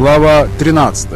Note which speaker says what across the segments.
Speaker 1: Глава 13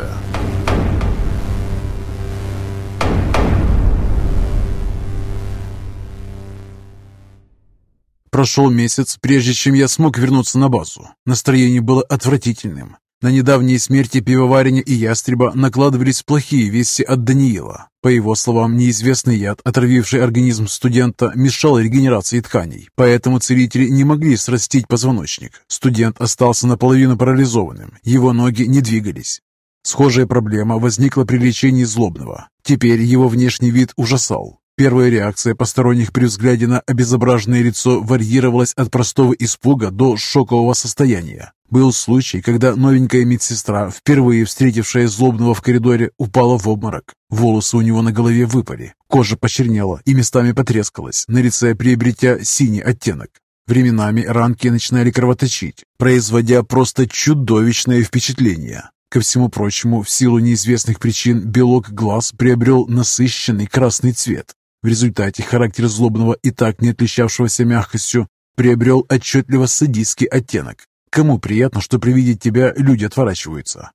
Speaker 1: Прошел месяц, прежде чем я смог вернуться на базу. Настроение было отвратительным. На недавние смерти пивоварения и ястреба накладывались плохие вести от Даниила. По его словам, неизвестный яд, отравивший организм студента, мешал регенерации тканей, поэтому целители не могли срастить позвоночник. Студент остался наполовину парализованным, его ноги не двигались. Схожая проблема возникла при лечении злобного. Теперь его внешний вид ужасал. Первая реакция посторонних при взгляде на обезображенное лицо варьировалась от простого испуга до шокового состояния. Был случай, когда новенькая медсестра, впервые встретившая злобного в коридоре, упала в обморок. Волосы у него на голове выпали, кожа почернела и местами потрескалась, на лице приобретя синий оттенок. Временами ранки начинали кровоточить, производя просто чудовищное впечатление. Ко всему прочему, в силу неизвестных причин белок глаз приобрел насыщенный красный цвет. В результате характер злобного и так не отличавшегося мягкостью приобрел отчетливо садистский оттенок. Кому приятно, что при виде тебя люди отворачиваются?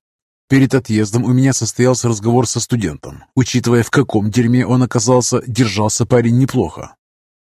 Speaker 1: Перед отъездом у меня состоялся разговор со студентом. Учитывая, в каком дерьме он оказался, держался парень неплохо.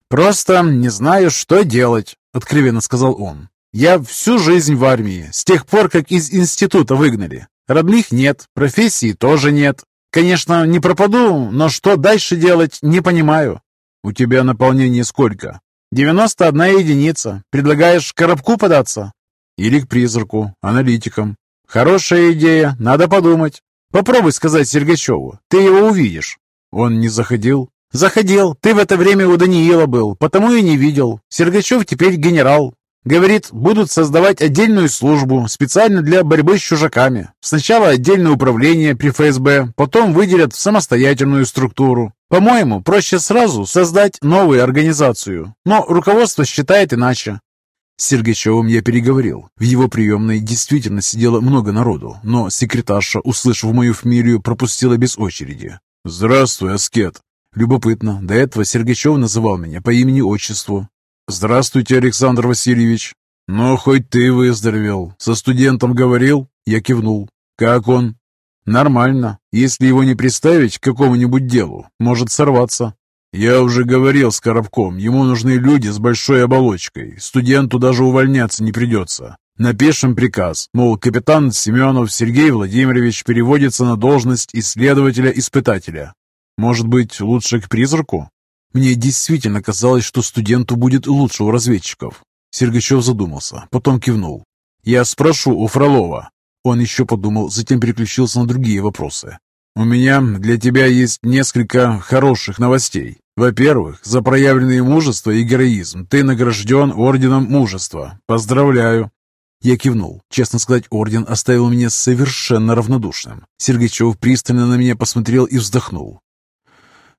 Speaker 1: «Просто не знаю, что делать», — откровенно сказал он. «Я всю жизнь в армии, с тех пор, как из института выгнали. Родных нет, профессии тоже нет. Конечно, не пропаду, но что дальше делать, не понимаю. У тебя наполнение сколько? 91 единица. Предлагаешь коробку податься? Или к призраку, аналитикам. Хорошая идея, надо подумать. Попробуй сказать Сергачеву, ты его увидишь. Он не заходил? Заходил, ты в это время у Даниила был, потому и не видел. Сергачев теперь генерал, Говорит, будут создавать отдельную службу специально для борьбы с чужаками. Сначала отдельное управление при ФСБ, потом выделят в самостоятельную структуру. По-моему, проще сразу создать новую организацию. Но руководство считает иначе. С Сергачевым я переговорил. В его приемной действительно сидело много народу, но секретарша, услышав мою фамилию, пропустила без очереди. «Здравствуй, Аскет!» Любопытно, до этого Сергачев называл меня по имени-отчеству. «Здравствуйте, Александр Васильевич!» «Ну, хоть ты выздоровел. Со студентом говорил?» Я кивнул. «Как он?» «Нормально. Если его не приставить к какому-нибудь делу, может сорваться». «Я уже говорил с Коробком, ему нужны люди с большой оболочкой. Студенту даже увольняться не придется. Напишем приказ, мол, капитан Семенов Сергей Владимирович переводится на должность исследователя-испытателя. Может быть, лучше к призраку?» Мне действительно казалось, что студенту будет лучше у разведчиков. Сергачев задумался, потом кивнул. «Я спрошу у Фролова». Он еще подумал, затем переключился на другие вопросы. «У меня для тебя есть несколько хороших новостей. Во-первых, за проявленное мужество и героизм ты награжден Орденом Мужества. Поздравляю!» Я кивнул. Честно сказать, орден оставил меня совершенно равнодушным. Сергачев пристально на меня посмотрел и вздохнул.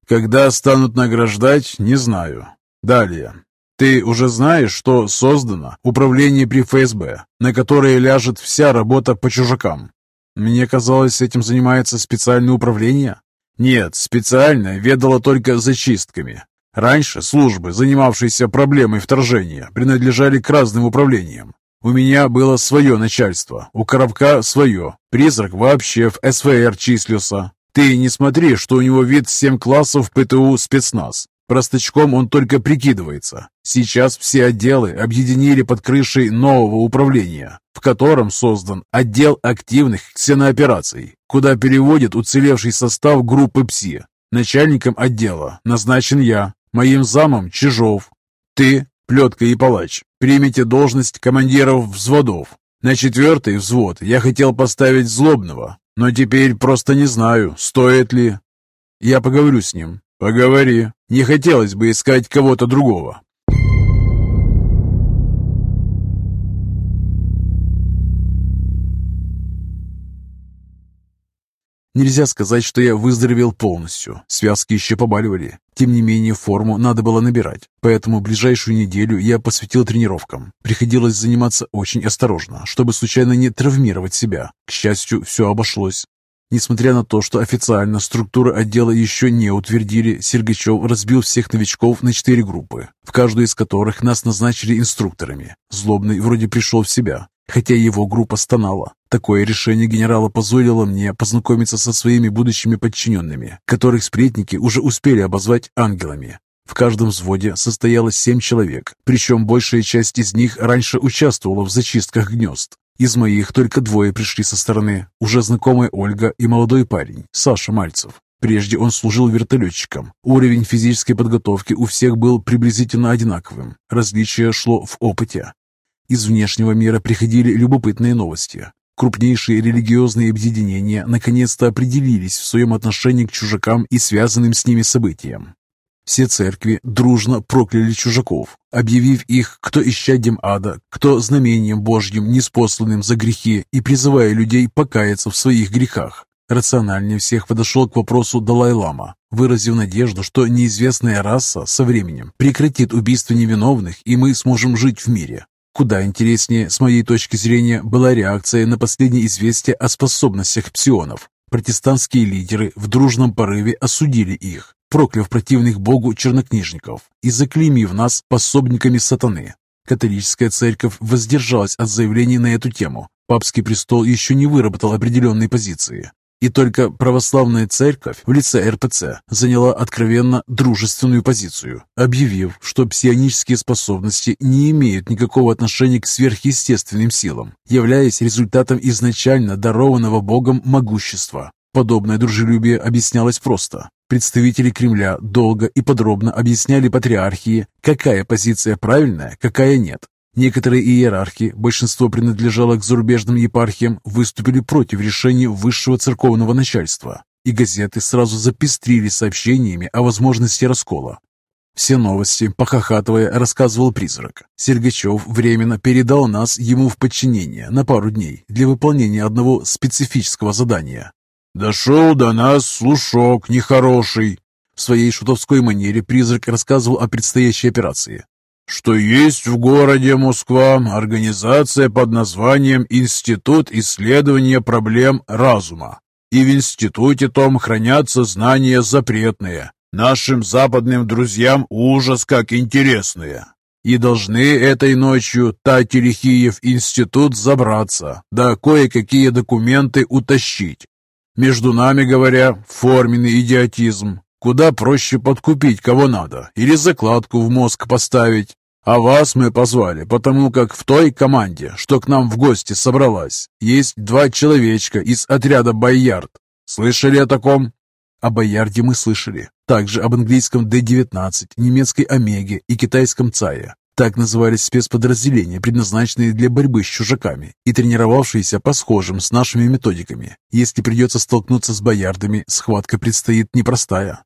Speaker 1: Когда станут награждать, не знаю. Далее. Ты уже знаешь, что создано управление при ФСБ, на которое ляжет вся работа по чужакам? Мне казалось, этим занимается специальное управление. Нет, специальное ведало только зачистками. Раньше службы, занимавшиеся проблемой вторжения, принадлежали к разным управлениям. У меня было свое начальство, у Коробка свое. Призрак вообще в СВР числился. Ты не смотри, что у него вид семь классов ПТУ спецназ. Простачком он только прикидывается. Сейчас все отделы объединили под крышей нового управления, в котором создан отдел активных ксеноопераций, куда переводят уцелевший состав группы ПСИ. Начальником отдела назначен я, моим замом Чижов. Ты, Плетка и Палач, примите должность командиров взводов. На четвертый взвод я хотел поставить Злобного, но теперь просто не знаю, стоит ли. Я поговорю с ним. Поговори. Не хотелось бы искать кого-то другого. Нельзя сказать, что я выздоровел полностью. Связки еще побаливали. Тем не менее, форму надо было набирать. Поэтому ближайшую неделю я посвятил тренировкам. Приходилось заниматься очень осторожно, чтобы случайно не травмировать себя. К счастью, все обошлось. Несмотря на то, что официально структуры отдела еще не утвердили, Сергачев разбил всех новичков на четыре группы, в каждую из которых нас назначили инструкторами. Злобный вроде пришел в себя. Хотя его группа стонала. Такое решение генерала позволило мне познакомиться со своими будущими подчиненными, которых сплетники уже успели обозвать ангелами. В каждом взводе состоялось семь человек, причем большая часть из них раньше участвовала в зачистках гнезд. Из моих только двое пришли со стороны, уже знакомая Ольга и молодой парень, Саша Мальцев. Прежде он служил вертолетчиком. Уровень физической подготовки у всех был приблизительно одинаковым. Различие шло в опыте. Из внешнего мира приходили любопытные новости. Крупнейшие религиозные объединения наконец-то определились в своем отношении к чужакам и связанным с ними событиям. Все церкви дружно прокляли чужаков, объявив их кто исчадьем ада, кто знамением Божьим, неспосланным за грехи, и призывая людей покаяться в своих грехах. Рациональнее всех подошел к вопросу Далай-Лама, выразив надежду, что неизвестная раса со временем прекратит убийство невиновных, и мы сможем жить в мире. Куда интереснее, с моей точки зрения, была реакция на последнее известие о способностях псионов. Протестантские лидеры в дружном порыве осудили их, прокляв противных Богу чернокнижников и заклеймив нас пособниками сатаны. Католическая церковь воздержалась от заявлений на эту тему. Папский престол еще не выработал определенной позиции. И только православная церковь в лице РПЦ заняла откровенно дружественную позицию, объявив, что псионические способности не имеют никакого отношения к сверхъестественным силам, являясь результатом изначально дарованного Богом могущества. Подобное дружелюбие объяснялось просто. Представители Кремля долго и подробно объясняли патриархии, какая позиция правильная, какая нет. Некоторые иерархи, большинство принадлежало к зарубежным епархиям, выступили против решения высшего церковного начальства, и газеты сразу запестрили сообщениями о возможности раскола. Все новости, похохатывая, рассказывал призрак. Сергачев временно передал нас ему в подчинение на пару дней для выполнения одного специфического задания. «Дошел до нас слушок нехороший». В своей шутовской манере призрак рассказывал о предстоящей операции. «Что есть в городе Москва организация под названием Институт исследования проблем разума. И в институте том хранятся знания запретные, нашим западным друзьям ужас как интересные. И должны этой ночью Тати Лихиев институт забраться, да кое-какие документы утащить. Между нами говоря, форменный идиотизм. Куда проще подкупить кого надо или закладку в мозг поставить. А вас мы позвали, потому как в той команде, что к нам в гости собралась, есть два человечка из отряда «Боярд». Слышали о таком? О «Боярде» мы слышали. Также об английском Д-19, немецкой «Омеге» и китайском «Цае. Так назывались спецподразделения, предназначенные для борьбы с чужаками и тренировавшиеся по схожим с нашими методиками. Если придется столкнуться с боярдами, схватка предстоит непростая.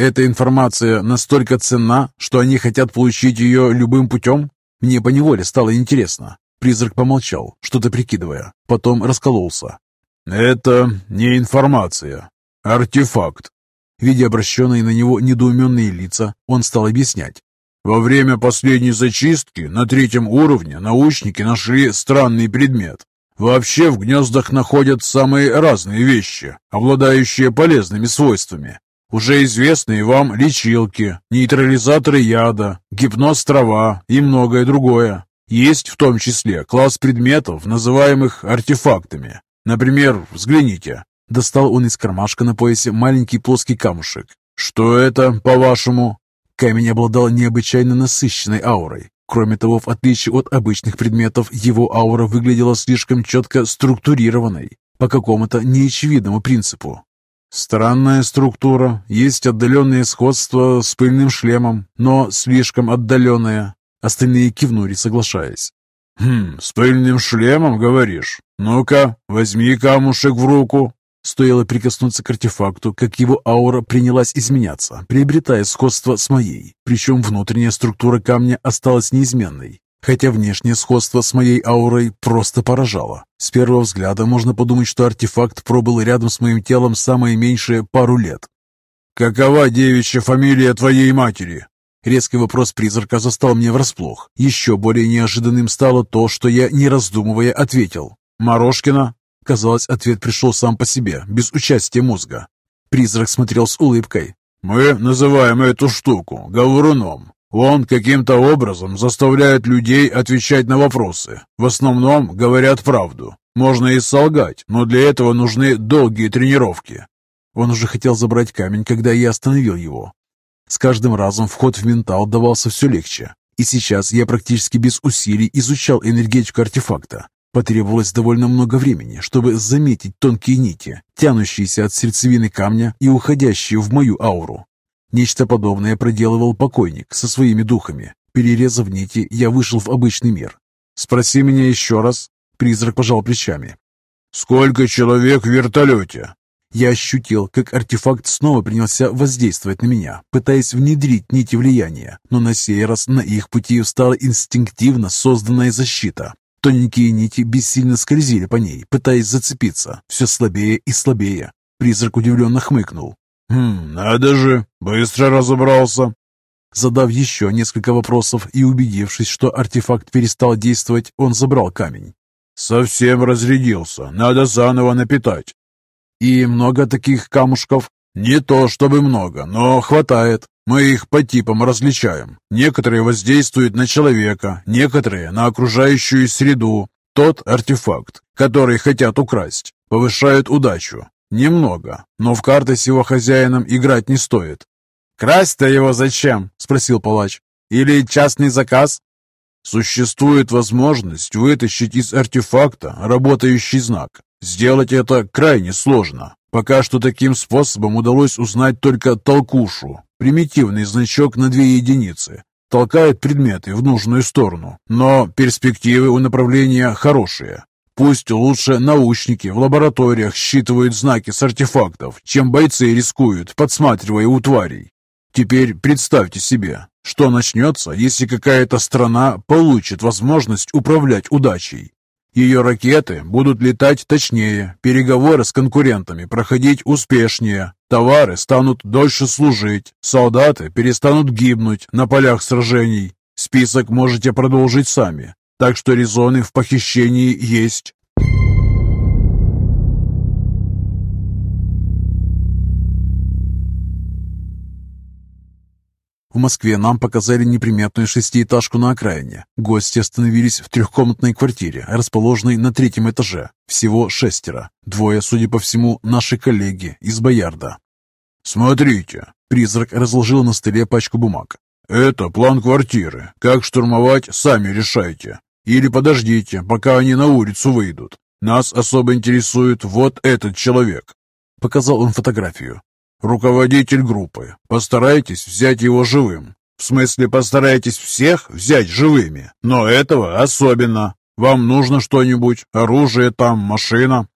Speaker 1: Эта информация настолько ценна, что они хотят получить ее любым путем? Мне поневоле стало интересно. Призрак помолчал, что-то прикидывая, потом раскололся. «Это не информация, артефакт». Видя обращенные на него недоуменные лица, он стал объяснять. Во время последней зачистки на третьем уровне научники нашли странный предмет. Вообще в гнездах находят самые разные вещи, обладающие полезными свойствами. Уже известные вам лечилки, нейтрализаторы яда, гипноз трава и многое другое. Есть в том числе класс предметов, называемых артефактами. Например, взгляните. Достал он из кармашка на поясе маленький плоский камушек. Что это, по-вашему? Камень обладал необычайно насыщенной аурой. Кроме того, в отличие от обычных предметов, его аура выглядела слишком четко структурированной, по какому-то неочевидному принципу. Странная структура, есть отдаленное сходство с пыльным шлемом, но слишком отдаленное. Остальные кивнули, соглашаясь. «Хм, с пыльным шлемом, говоришь? Ну-ка, возьми камушек в руку». Стоило прикоснуться к артефакту, как его аура принялась изменяться, приобретая сходство с моей. Причем внутренняя структура камня осталась неизменной, хотя внешнее сходство с моей аурой просто поражало. С первого взгляда можно подумать, что артефакт пробыл рядом с моим телом самое меньшее пару лет. «Какова девичья фамилия твоей матери?» Резкий вопрос призрака застал меня врасплох. Еще более неожиданным стало то, что я, не раздумывая, ответил. «Морошкина?» Казалось, ответ пришел сам по себе, без участия мозга. Призрак смотрел с улыбкой. «Мы называем эту штуку говоруном. Он каким-то образом заставляет людей отвечать на вопросы. В основном говорят правду. Можно и солгать, но для этого нужны долгие тренировки. Он уже хотел забрать камень, когда я остановил его. С каждым разом вход в ментал давался все легче, и сейчас я практически без усилий изучал энергетику артефакта. Потребовалось довольно много времени, чтобы заметить тонкие нити, тянущиеся от сердцевины камня и уходящие в мою ауру. Нечто подобное проделывал покойник со своими духами. Перерезав нити, я вышел в обычный мир. «Спроси меня еще раз», — призрак пожал плечами. «Сколько человек в вертолете?» Я ощутил, как артефакт снова принялся воздействовать на меня, пытаясь внедрить нити влияния, но на сей раз на их пути встала инстинктивно созданная защита. Тоненькие нити бессильно скользили по ней, пытаясь зацепиться, все слабее и слабее. Призрак удивленно хмыкнул. «Хм, надо же, быстро разобрался!» Задав еще несколько вопросов и убедившись, что артефакт перестал действовать, он забрал камень. «Совсем разрядился, надо заново напитать». «И много таких камушков?» «Не то чтобы много, но хватает. Мы их по типам различаем. Некоторые воздействуют на человека, некоторые на окружающую среду. Тот артефакт, который хотят украсть, повышает удачу. Немного, но в карты с его хозяином играть не стоит. «Красть-то его зачем?» – спросил палач. «Или частный заказ?» Существует возможность вытащить из артефакта работающий знак. Сделать это крайне сложно. Пока что таким способом удалось узнать только толкушу, примитивный значок на две единицы. Толкает предметы в нужную сторону, но перспективы у направления хорошие. Пусть лучше научники в лабораториях считывают знаки с артефактов, чем бойцы рискуют, подсматривая у тварей. Теперь представьте себе, что начнется, если какая-то страна получит возможность управлять удачей. Ее ракеты будут летать точнее, переговоры с конкурентами проходить успешнее, товары станут дольше служить, солдаты перестанут гибнуть на полях сражений. Список можете продолжить сами, так что резоны в похищении есть. В Москве нам показали неприметную шестиэтажку на окраине. Гости остановились в трехкомнатной квартире, расположенной на третьем этаже. Всего шестеро. Двое, судя по всему, наши коллеги из Боярда. «Смотрите!» Призрак разложил на столе пачку бумаг. «Это план квартиры. Как штурмовать, сами решайте. Или подождите, пока они на улицу выйдут. Нас особо интересует вот этот человек». Показал он фотографию. «Руководитель группы. Постарайтесь взять его живым. В смысле, постарайтесь всех взять живыми. Но этого особенно. Вам нужно что-нибудь? Оружие там, машина?»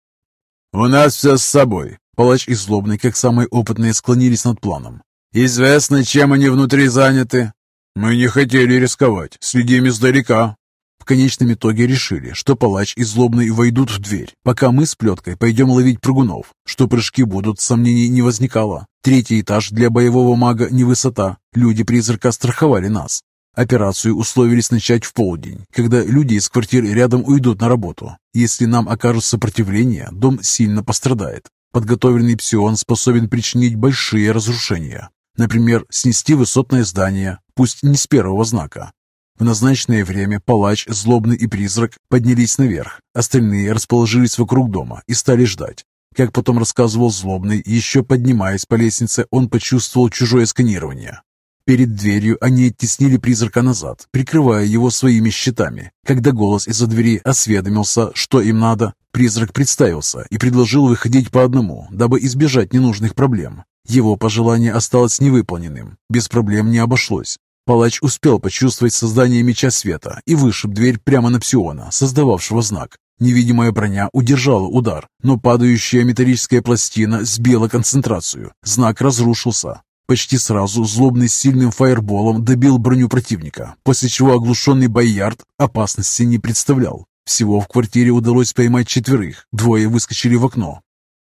Speaker 1: «У нас все с собой». Палач и Злобный, как самые опытные, склонились над планом. «Известно, чем они внутри заняты?» «Мы не хотели рисковать. Следим издалека. В конечном итоге решили, что палач и злобный войдут в дверь, пока мы с плеткой пойдем ловить прыгунов. Что прыжки будут, сомнений не возникало. Третий этаж для боевого мага не высота. Люди-призрака страховали нас. Операцию условились начать в полдень, когда люди из квартир рядом уйдут на работу. Если нам окажут сопротивление, дом сильно пострадает. Подготовленный псион способен причинить большие разрушения. Например, снести высотное здание, пусть не с первого знака, в назначенное время палач, злобный и призрак поднялись наверх. Остальные расположились вокруг дома и стали ждать. Как потом рассказывал злобный, еще поднимаясь по лестнице, он почувствовал чужое сканирование. Перед дверью они оттеснили призрака назад, прикрывая его своими щитами. Когда голос из-за двери осведомился, что им надо, призрак представился и предложил выходить по одному, дабы избежать ненужных проблем. Его пожелание осталось невыполненным. Без проблем не обошлось. Палач успел почувствовать создание меча света и вышиб дверь прямо на псиона, создававшего знак. Невидимая броня удержала удар, но падающая металлическая пластина сбила концентрацию. Знак разрушился. Почти сразу злобный сильным фаерболом добил броню противника, после чего оглушенный Байярд опасности не представлял. Всего в квартире удалось поймать четверых, двое выскочили в окно.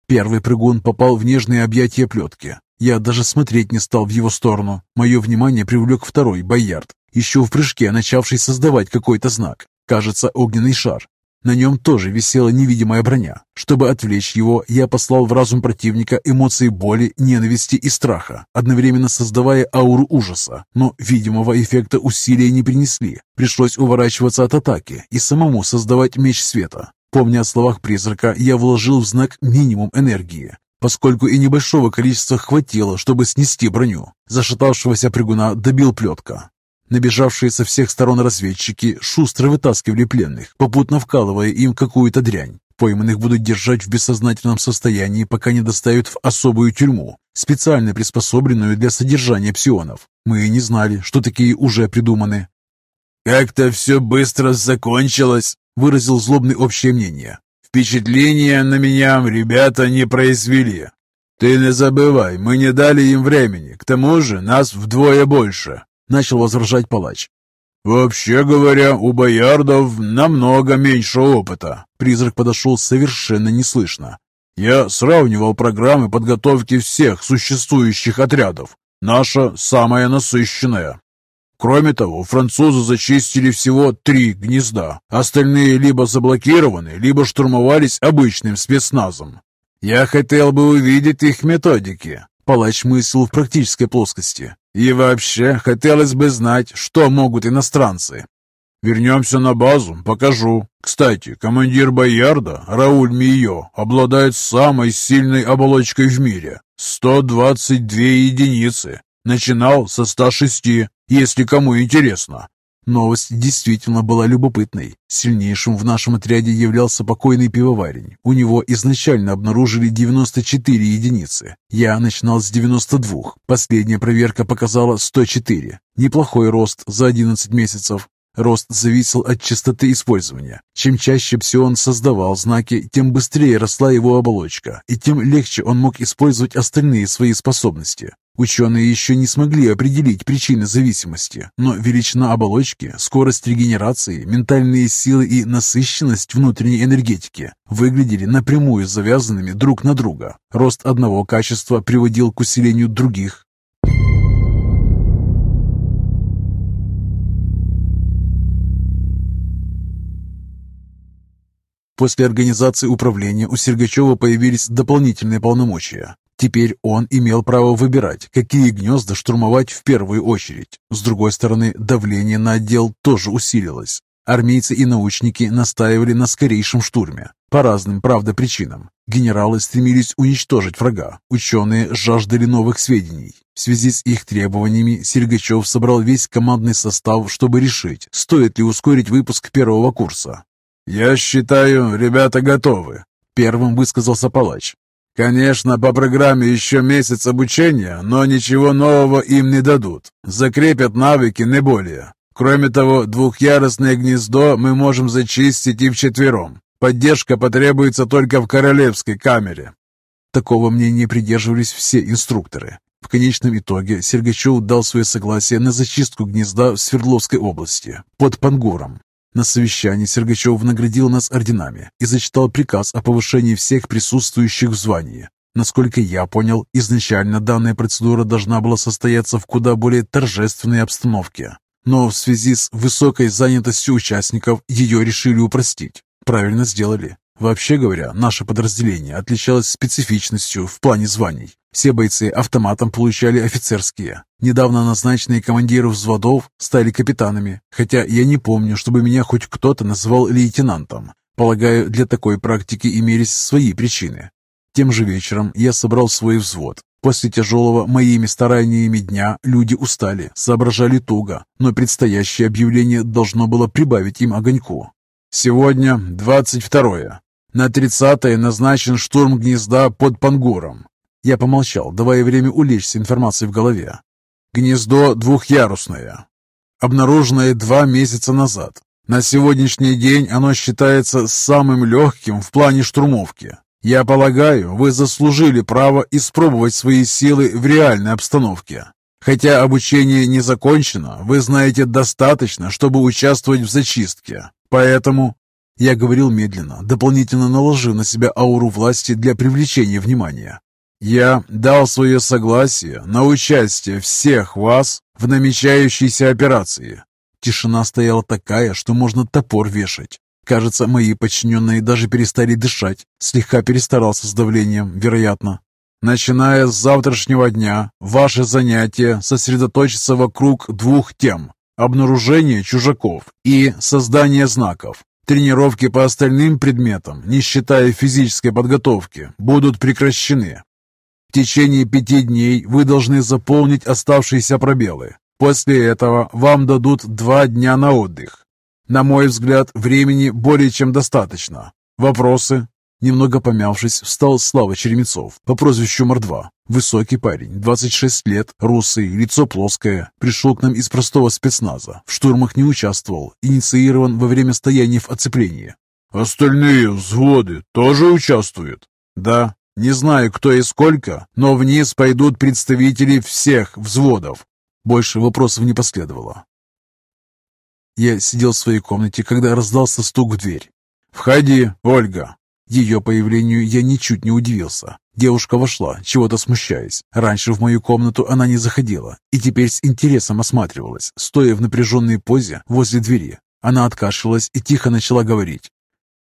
Speaker 1: Первый прыгун попал в нежные объятия плетки, я даже смотреть не стал в его сторону. Мое внимание привлек второй, Боярд, еще в прыжке начавший создавать какой-то знак. Кажется, огненный шар. На нем тоже висела невидимая броня. Чтобы отвлечь его, я послал в разум противника эмоции боли, ненависти и страха, одновременно создавая ауру ужаса. Но видимого эффекта усилия не принесли. Пришлось уворачиваться от атаки и самому создавать меч света. Помня о словах призрака, я вложил в знак минимум энергии, поскольку и небольшого количества хватило, чтобы снести броню. Зашатавшегося прыгуна добил плетка. Набежавшие со всех сторон разведчики шустро вытаскивали пленных, попутно вкалывая им какую-то дрянь. Пойманных будут держать в бессознательном состоянии, пока не доставят в особую тюрьму, специально приспособленную для содержания псионов. Мы не знали, что такие уже придуманы.
Speaker 2: «Как-то все быстро закончилось», — выразил злобный общее мнение. «Впечатления на меня ребята не произвели. Ты не забывай, мы не дали им времени, к тому же нас вдвое больше. Начал возражать палач. «Вообще говоря, у боярдов намного меньше опыта». Призрак подошел совершенно неслышно. «Я сравнивал программы подготовки всех существующих отрядов. Наша самая насыщенная. Кроме того, французы зачистили всего три гнезда. Остальные либо заблокированы, либо штурмовались обычным спецназом. Я хотел бы увидеть их методики. Палач мыслил в практической плоскости. И вообще, хотелось бы знать, что могут иностранцы. Вернемся на базу, покажу. Кстати, командир Боярда, Рауль Мио, обладает самой сильной оболочкой в мире. 122 единицы. Начинал со 106, если кому интересно. Новость действительно была любопытной. Сильнейшим в нашем отряде являлся покойный пивоварень. У него изначально обнаружили 94 единицы. Я начинал с 92. Последняя проверка показала 104. Неплохой рост за 11 месяцев. Рост зависел от частоты использования. Чем чаще псион создавал знаки, тем быстрее росла его оболочка, и тем легче он мог использовать остальные свои способности. Ученые еще не смогли определить причины зависимости, но величина оболочки, скорость регенерации, ментальные силы и насыщенность внутренней энергетики выглядели напрямую завязанными друг на друга. Рост одного качества приводил к усилению других. После организации управления у Сергачева появились дополнительные полномочия. Теперь он имел право выбирать, какие гнезда штурмовать в первую очередь. С другой стороны, давление на отдел тоже усилилось. Армейцы и научники настаивали на скорейшем штурме. По разным, правда, причинам. Генералы стремились уничтожить врага. Ученые жаждали новых сведений. В связи с их требованиями Сергачев собрал весь командный состав, чтобы решить, стоит ли ускорить выпуск первого курса. «Я считаю, ребята готовы», — первым высказался палач. Конечно, по программе еще месяц обучения, но ничего нового им не дадут. Закрепят навыки, не более. Кроме того, двухъярусное гнездо мы можем зачистить и вчетвером. Поддержка потребуется только в королевской камере.
Speaker 1: Такого мнения придерживались все инструкторы. В конечном итоге Сергачев дал свое согласие на зачистку гнезда в Свердловской области, под Пангуром. На совещании Сергачев наградил нас орденами и зачитал приказ о повышении всех присутствующих в звании. Насколько я понял, изначально данная процедура должна была состояться в куда более торжественной обстановке. Но в связи с высокой занятостью участников ее решили упростить. Правильно сделали. Вообще говоря, наше подразделение отличалось специфичностью в плане званий. Все бойцы автоматом получали офицерские. Недавно назначенные командиры взводов стали капитанами, хотя я не помню, чтобы меня хоть кто-то называл лейтенантом. Полагаю, для такой практики имелись свои причины. Тем же вечером я собрал свой взвод. После тяжелого моими стараниями дня люди устали, соображали туго, но предстоящее объявление должно было прибавить им огоньку. Сегодня 22 на тридцатое назначен штурм гнезда под Пангуром. Я помолчал, давая время улечься информацией в голове. Гнездо двухъярусное, обнаруженное два месяца назад. На сегодняшний день оно считается самым легким в плане штурмовки. Я полагаю, вы заслужили право испробовать свои силы в реальной обстановке. Хотя обучение не закончено, вы знаете достаточно, чтобы участвовать в зачистке. Поэтому я говорил медленно, дополнительно наложив на себя ауру власти для привлечения внимания. «Я дал свое согласие на участие всех вас в намечающейся операции». Тишина стояла такая, что можно топор вешать. Кажется, мои подчиненные даже перестали дышать. Слегка перестарался с давлением, вероятно. Начиная с завтрашнего дня, ваше занятие сосредоточится вокруг двух тем – обнаружение чужаков и создание знаков. Тренировки по остальным предметам, не считая физической подготовки, будут прекращены. В течение пяти дней вы должны заполнить оставшиеся пробелы. После этого вам дадут два дня на отдых. На мой взгляд, времени более чем достаточно. Вопросы? Немного помявшись, встал Слава Черемецов по прозвищу Мордва. Высокий парень, 26 лет, русый, лицо плоское. Пришел к нам из простого спецназа. В штурмах не участвовал, инициирован во время стояния в оцеплении.
Speaker 2: «Остальные взводы тоже участвуют?»
Speaker 1: «Да. Не знаю, кто и сколько, но вниз пойдут представители всех взводов». Больше вопросов не последовало. Я сидел в своей комнате, когда раздался стук в дверь. «Входи, Ольга!» Ее появлению я ничуть не удивился. Девушка вошла, чего-то смущаясь. Раньше в мою комнату она не заходила и теперь с интересом осматривалась, стоя в напряженной позе возле двери. Она откашлялась и тихо начала говорить.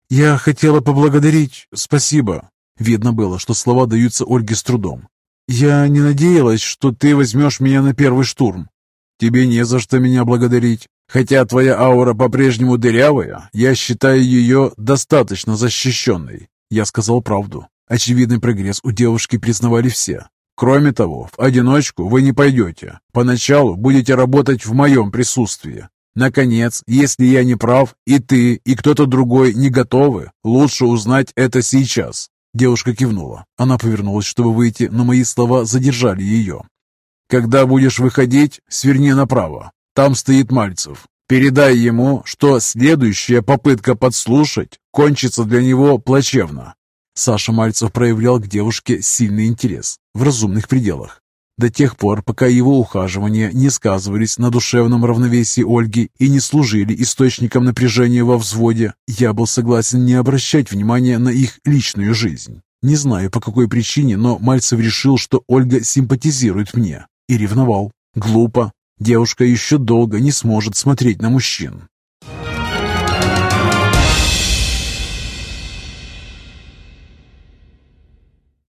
Speaker 1: «Я хотела поблагодарить. Спасибо». Видно было, что слова даются Ольге с трудом. «Я не надеялась, что ты возьмешь меня на первый штурм». «Тебе не за что меня благодарить. Хотя твоя аура по-прежнему дырявая, я считаю ее достаточно защищенной. Я сказал правду. Очевидный прогресс у девушки признавали все. Кроме того, в одиночку вы не пойдете. Поначалу будете работать в моем присутствии. Наконец, если я не прав, и ты, и кто-то другой не готовы, лучше узнать это сейчас. Девушка кивнула. Она повернулась, чтобы выйти, но мои слова задержали ее. Когда будешь выходить, сверни направо. Там стоит Мальцев. Передай ему, что следующая попытка подслушать кончится для него плачевно. Саша Мальцев проявлял к девушке сильный интерес в разумных пределах. До тех пор, пока его ухаживания не сказывались на душевном равновесии Ольги и не служили источником напряжения во взводе, я был согласен не обращать внимания на их личную жизнь. Не знаю по какой причине, но Мальцев решил, что Ольга симпатизирует мне и ревновал. Глупо, Девушка еще долго не сможет смотреть на мужчин,